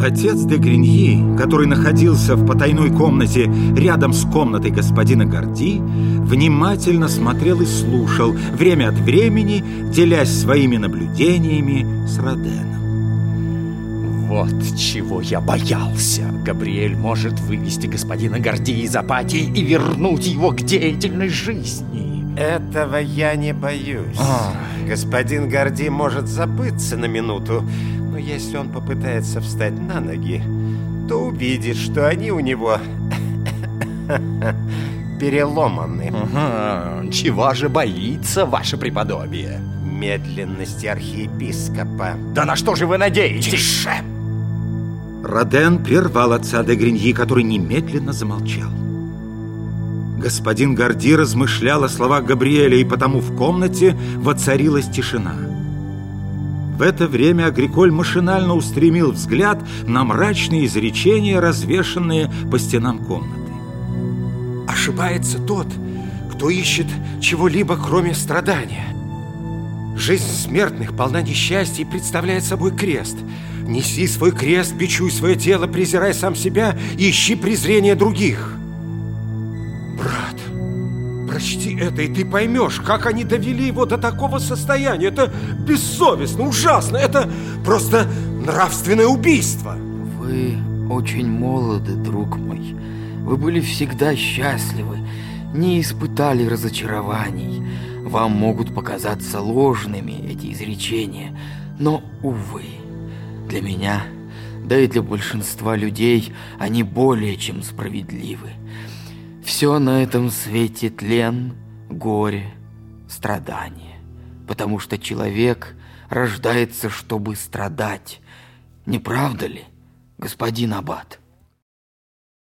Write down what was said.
Отец де Гриньи, который находился в потайной комнате рядом с комнатой господина Горди, внимательно смотрел и слушал, время от времени делясь своими наблюдениями с Роденом. Вот чего я боялся. Габриэль может вывести господина Горди из апатии и вернуть его к деятельной жизни. Этого я не боюсь. А. Господин Горди может забыться на минуту, но если он попытается встать на ноги, то увидит, что они у него переломаны. Ага. Чего же боится ваше преподобие? Медленности архиепископа. Да на что же вы надеетесь? Тише! Роден прервал отца де Гриньи, который немедленно замолчал. Господин Горди размышлял о словах Габриэля, и потому в комнате воцарилась тишина. В это время Агриколь машинально устремил взгляд на мрачные изречения, развешанные по стенам комнаты. Ошибается тот, кто ищет чего-либо, кроме страдания. Жизнь смертных полна несчастья и представляет собой крест. Неси свой крест, бичуй свое тело, презирай сам себя и ищи презрения других. Прочти это, и ты поймешь, как они довели его до такого состояния. Это бессовестно, ужасно, это просто нравственное убийство. Вы очень молоды, друг мой. Вы были всегда счастливы, не испытали разочарований. Вам могут показаться ложными эти изречения, но, увы, для меня, да и для большинства людей, они более чем справедливы. Все на этом свете тлен, горе, страдание, потому что человек рождается, чтобы страдать. Не правда ли, господин Аббат?